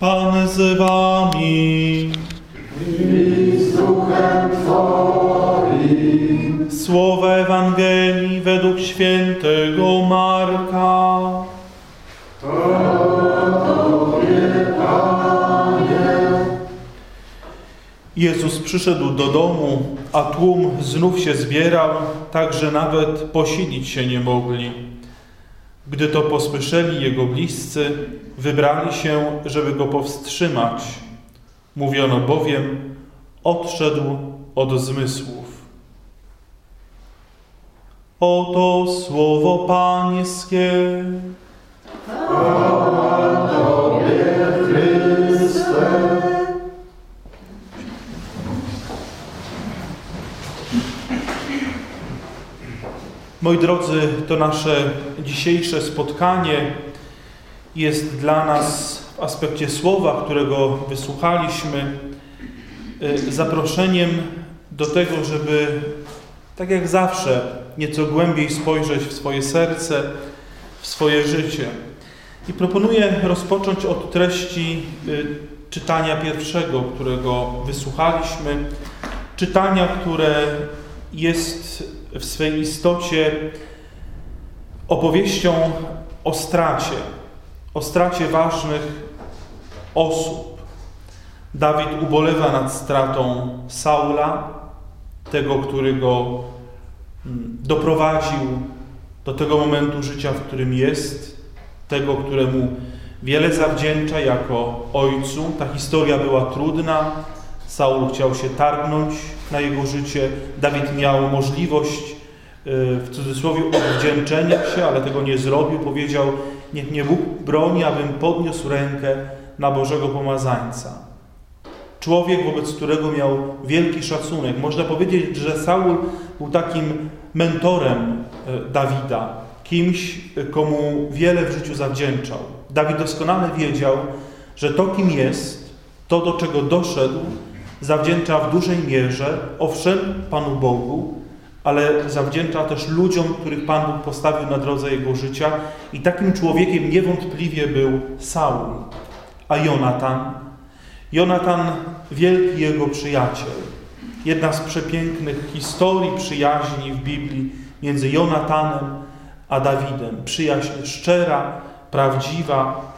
Pan z wami. Z duchem Twoim. Słowa Ewangelii według świętego Marka. Jezus przyszedł do domu, a tłum znów się zbierał, tak że nawet posilić się nie mogli. Gdy to posłyszeli jego bliscy, wybrali się, żeby go powstrzymać. Mówiono bowiem, odszedł od zmysłów. Oto słowo Pańskie. Moi drodzy, to nasze dzisiejsze spotkanie jest dla nas w aspekcie słowa, którego wysłuchaliśmy, y, zaproszeniem do tego, żeby tak jak zawsze nieco głębiej spojrzeć w swoje serce, w swoje życie. I proponuję rozpocząć od treści y, czytania pierwszego, którego wysłuchaliśmy. Czytania, które jest w swej istocie opowieścią o stracie, o stracie ważnych osób. Dawid ubolewa nad stratą Saula, tego, który go mm, doprowadził do tego momentu życia, w którym jest, tego, któremu wiele zawdzięcza jako ojcu. Ta historia była trudna. Saul chciał się targnąć na jego życie. Dawid miał możliwość y, w cudzysłowie odwdzięczenia się, ale tego nie zrobił. Powiedział, niech mnie Bóg broni, abym podniósł rękę na Bożego Pomazańca. Człowiek, wobec którego miał wielki szacunek. Można powiedzieć, że Saul był takim mentorem y, Dawida, kimś, komu wiele w życiu zawdzięczał. Dawid doskonale wiedział, że to, kim jest, to, do czego doszedł, zawdzięcza w dużej mierze, owszem, Panu Bogu, ale zawdzięcza też ludziom, których Pan Bóg postawił na drodze jego życia. I takim człowiekiem niewątpliwie był Saul, a Jonatan. Jonatan, wielki jego przyjaciel. Jedna z przepięknych historii przyjaźni w Biblii między Jonatanem a Dawidem. Przyjaźń szczera, prawdziwa,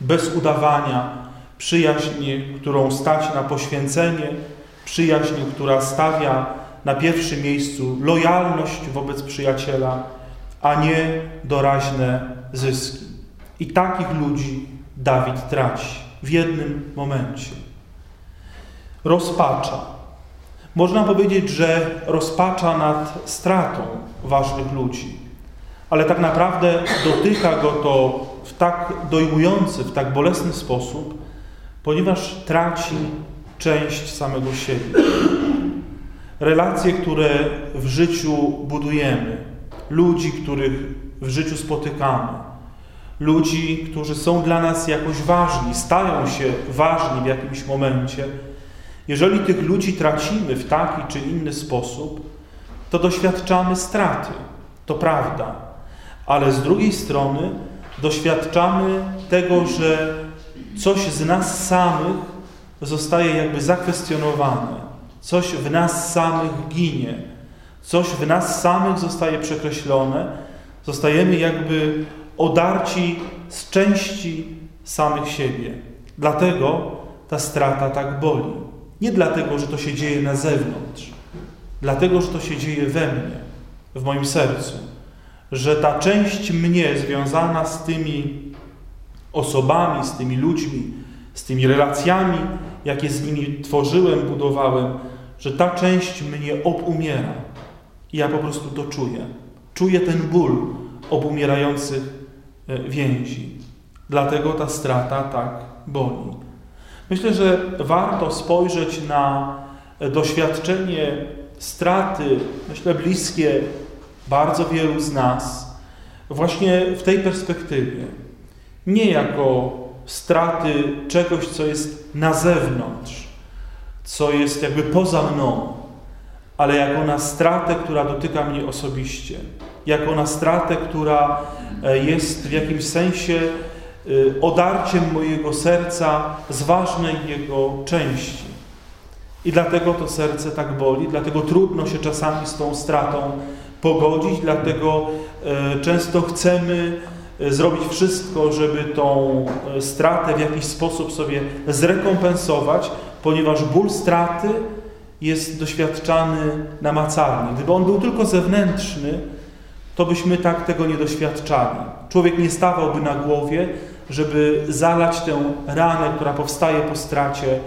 bez udawania, przyjaźń, którą stać na poświęcenie, przyjaźń, która stawia na pierwszym miejscu lojalność wobec przyjaciela, a nie doraźne zyski. I takich ludzi Dawid traci w jednym momencie. Rozpacza. Można powiedzieć, że rozpacza nad stratą ważnych ludzi, ale tak naprawdę dotyka go to w tak dojmujący, w tak bolesny sposób, ponieważ traci część samego siebie. Relacje, które w życiu budujemy, ludzi, których w życiu spotykamy, ludzi, którzy są dla nas jakoś ważni, stają się ważni w jakimś momencie, jeżeli tych ludzi tracimy w taki czy inny sposób, to doświadczamy straty. To prawda. Ale z drugiej strony doświadczamy tego, że coś z nas samych zostaje jakby zakwestionowane, coś w nas samych ginie, coś w nas samych zostaje przekreślone, zostajemy jakby odarci z części samych siebie. Dlatego ta strata tak boli. Nie dlatego, że to się dzieje na zewnątrz, dlatego, że to się dzieje we mnie, w moim sercu, że ta część mnie związana z tymi osobami, z tymi ludźmi, z tymi relacjami, jakie z nimi tworzyłem, budowałem, że ta część mnie obumiera. I ja po prostu to czuję. Czuję ten ból obumierających e, więzi. Dlatego ta strata tak boli. Myślę, że warto spojrzeć na doświadczenie straty, myślę, bliskie bardzo wielu z nas, właśnie w tej perspektywie nie jako straty czegoś, co jest na zewnątrz, co jest jakby poza mną, ale jako na stratę, która dotyka mnie osobiście, jako na stratę, która e, jest w jakimś sensie odarciem mojego serca z ważnej jego części. I dlatego to serce tak boli, dlatego trudno się czasami z tą stratą pogodzić, dlatego często chcemy zrobić wszystko, żeby tą stratę w jakiś sposób sobie zrekompensować, ponieważ ból straty jest doświadczany namacalnie. Gdyby on był tylko zewnętrzny, to byśmy tak tego nie doświadczali. Człowiek nie stawałby na głowie, żeby zalać tę ranę, która powstaje po stracie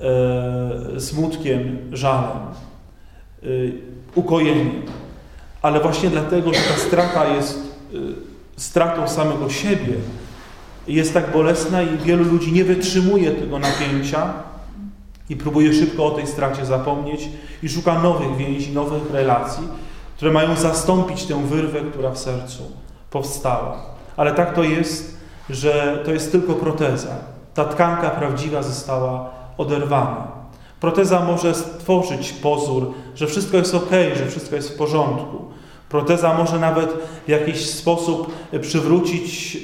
e, smutkiem, żalem, e, ukojeniem. Ale właśnie dlatego, że ta strata jest e, stratą samego siebie, jest tak bolesna i wielu ludzi nie wytrzymuje tego napięcia, i próbuje szybko o tej stracie zapomnieć i szuka nowych więzi, nowych relacji, które mają zastąpić tę wyrwę, która w sercu powstała. Ale tak to jest, że to jest tylko proteza. Ta tkanka prawdziwa została oderwana. Proteza może stworzyć pozór, że wszystko jest ok, że wszystko jest w porządku. Proteza może nawet w jakiś sposób przywrócić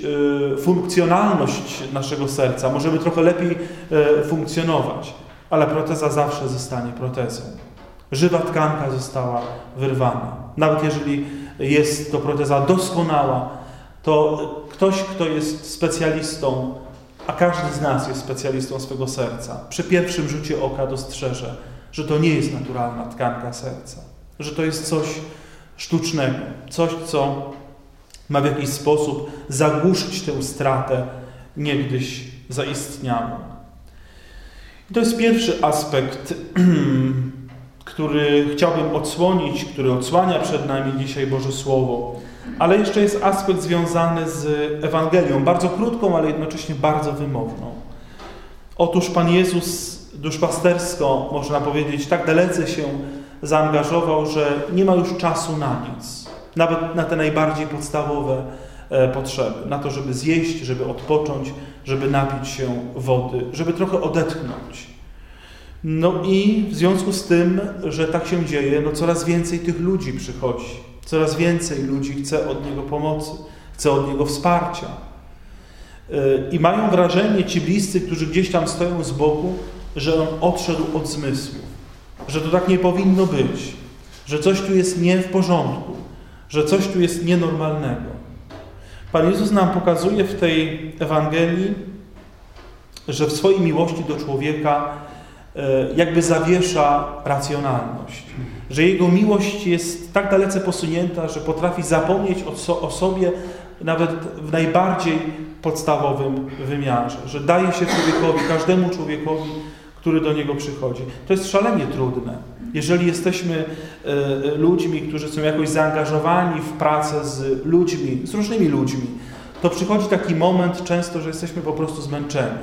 y, funkcjonalność naszego serca. Możemy trochę lepiej y, funkcjonować ale proteza zawsze zostanie protezą. Żywa tkanka została wyrwana. Nawet jeżeli jest to proteza doskonała, to ktoś, kto jest specjalistą, a każdy z nas jest specjalistą swego serca, przy pierwszym rzucie oka dostrzeże, że to nie jest naturalna tkanka serca, że to jest coś sztucznego, coś, co ma w jakiś sposób zagłuszyć tę stratę niegdyś zaistniałą. I to jest pierwszy aspekt, który chciałbym odsłonić, który odsłania przed nami dzisiaj Boże Słowo. Ale jeszcze jest aspekt związany z Ewangelią, bardzo krótką, ale jednocześnie bardzo wymowną. Otóż Pan Jezus duszpastersko, można powiedzieć, tak dalece się zaangażował, że nie ma już czasu na nic. Nawet na te najbardziej podstawowe e, potrzeby. Na to, żeby zjeść, żeby odpocząć, żeby napić się wody, żeby trochę odetchnąć. No i w związku z tym, że tak się dzieje, no coraz więcej tych ludzi przychodzi. Coraz więcej ludzi chce od Niego pomocy, chce od Niego wsparcia. I mają wrażenie ci bliscy, którzy gdzieś tam stoją z boku, że On odszedł od zmysłów, że to tak nie powinno być, że coś tu jest nie w porządku, że coś tu jest nienormalnego. Pan Jezus nam pokazuje w tej Ewangelii, że w swojej miłości do człowieka e, jakby zawiesza racjonalność. Że jego miłość jest tak dalece posunięta, że potrafi zapomnieć o, sobie nawet w najbardziej podstawowym wymiarze. Że daje się człowiekowi, każdemu człowiekowi, który do niego przychodzi. To jest szalenie trudne. Jeżeli jesteśmy e, ludźmi, którzy są jakoś zaangażowani w pracę z ludźmi, z różnymi ludźmi, to przychodzi taki moment często, że jesteśmy po prostu zmęczeni.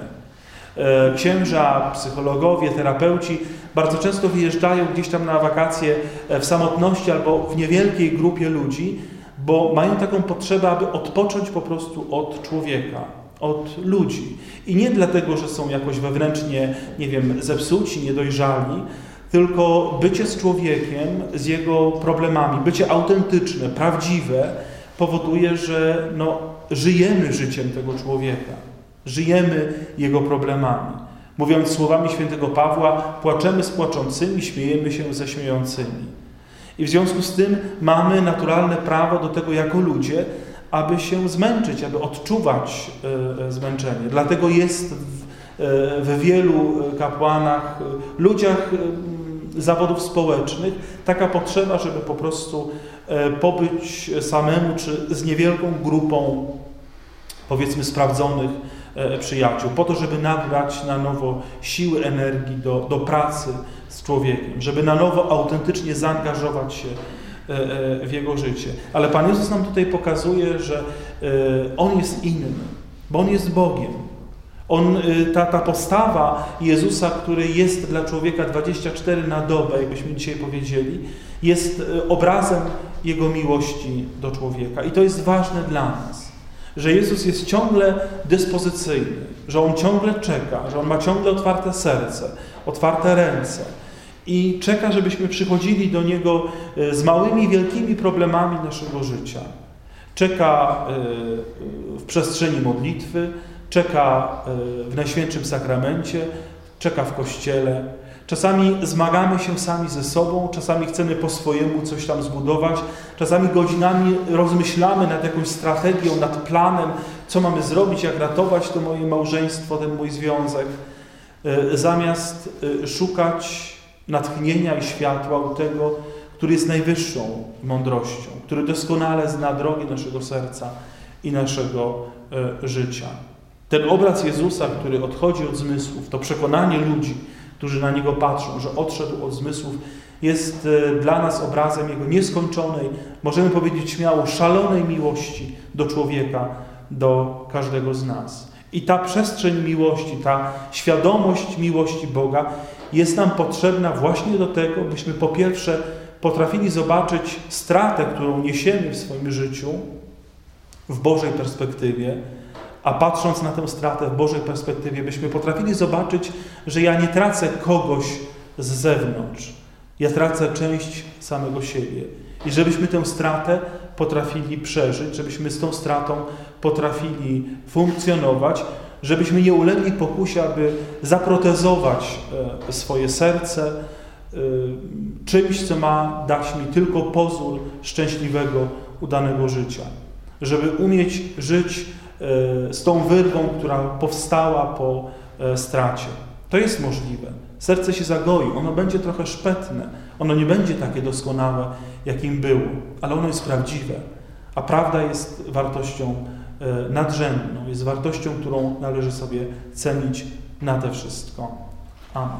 E, księża, psychologowie, terapeuci bardzo często wyjeżdżają gdzieś tam na wakacje e, w samotności albo w niewielkiej grupie ludzi, bo mają taką potrzebę, aby odpocząć po prostu od człowieka, od ludzi. I nie dlatego, że są jakoś wewnętrznie, nie wiem, zepsuci, niedojrzali, tylko bycie z człowiekiem, z jego problemami, bycie autentyczne, prawdziwe, powoduje, że no, żyjemy życiem tego człowieka, żyjemy jego problemami. Mówiąc słowami świętego Pawła, płaczemy z płaczącymi, śmiejemy się ze śmiejącymi. I w związku z tym mamy naturalne prawo do tego jako ludzie, aby się zmęczyć, aby odczuwać e, e, zmęczenie. Dlatego jest w, e, w wielu kapłanach, ludziach zawodów społecznych taka potrzeba, żeby po prostu pobyć samemu czy z niewielką grupą powiedzmy sprawdzonych przyjaciół, po to, żeby nabrać na nowo siły, energii do, do pracy z człowiekiem, żeby na nowo autentycznie zaangażować się E, e, w jego życie. Ale Pan Jezus nam tutaj pokazuje, że e, On jest inny, bo On jest Bogiem. On, ta, ta postawa Jezusa, który jest dla człowieka 24 na dobę, jakbyśmy dzisiaj powiedzieli, jest obrazem Jego miłości do człowieka. I to jest ważne dla nas, że Jezus jest ciągle dyspozycyjny, że On ciągle czeka, że On ma ciągle otwarte serce, otwarte ręce, i czeka, żebyśmy przychodzili do Niego e, z małymi, wielkimi problemami naszego życia. Czeka e, w przestrzeni modlitwy, czeka w Najświętszym Sakramencie, czeka w Kościele. Czasami zmagamy się sami ze sobą, czasami chcemy po swojemu coś tam zbudować, czasami godzinami rozmyślamy nad jakąś strategią, nad planem, co mamy zrobić, jak ratować to moje małżeństwo, ten mój związek, zamiast szukać natchnienia i światła u tego, który jest najwyższą mądrością, który doskonale zna drogi naszego serca i naszego e, życia. Ten obraz Jezusa, który odchodzi od zmysłów, to przekonanie ludzi, którzy na Niego patrzą, że odszedł od zmysłów, jest e, dla nas obrazem Jego nieskończonej, możemy powiedzieć śmiało, szalonej miłości do człowieka, do każdego z nas. I ta przestrzeń miłości, ta świadomość miłości Boga jest nam potrzebna właśnie do tego, byśmy po pierwsze potrafili zobaczyć stratę, którą niesiemy w swoim życiu w Bożej perspektywie, a patrząc na tę stratę w Bożej perspektywie, byśmy potrafili zobaczyć, że ja nie tracę kogoś z zewnątrz, ja tracę część samego siebie. I żebyśmy tę stratę potrafili przeżyć, żebyśmy z tą stratą potrafili funkcjonować, żebyśmy nie ulegli pokusie, aby zaprotezować e, swoje serce e, czymś, co ma dać mi tylko pozór szczęśliwego, udanego życia. Żeby umieć żyć e, z tą wyrwą, która powstała po stracie. To jest możliwe. Serce się zagoi, ono będzie trochę szpetne, ono nie będzie takie doskonałe, jakim było, ale ono jest prawdziwe. A prawda jest wartością E, nadrzędną, jest wartością, którą należy sobie cenić na te wszystko. Amen.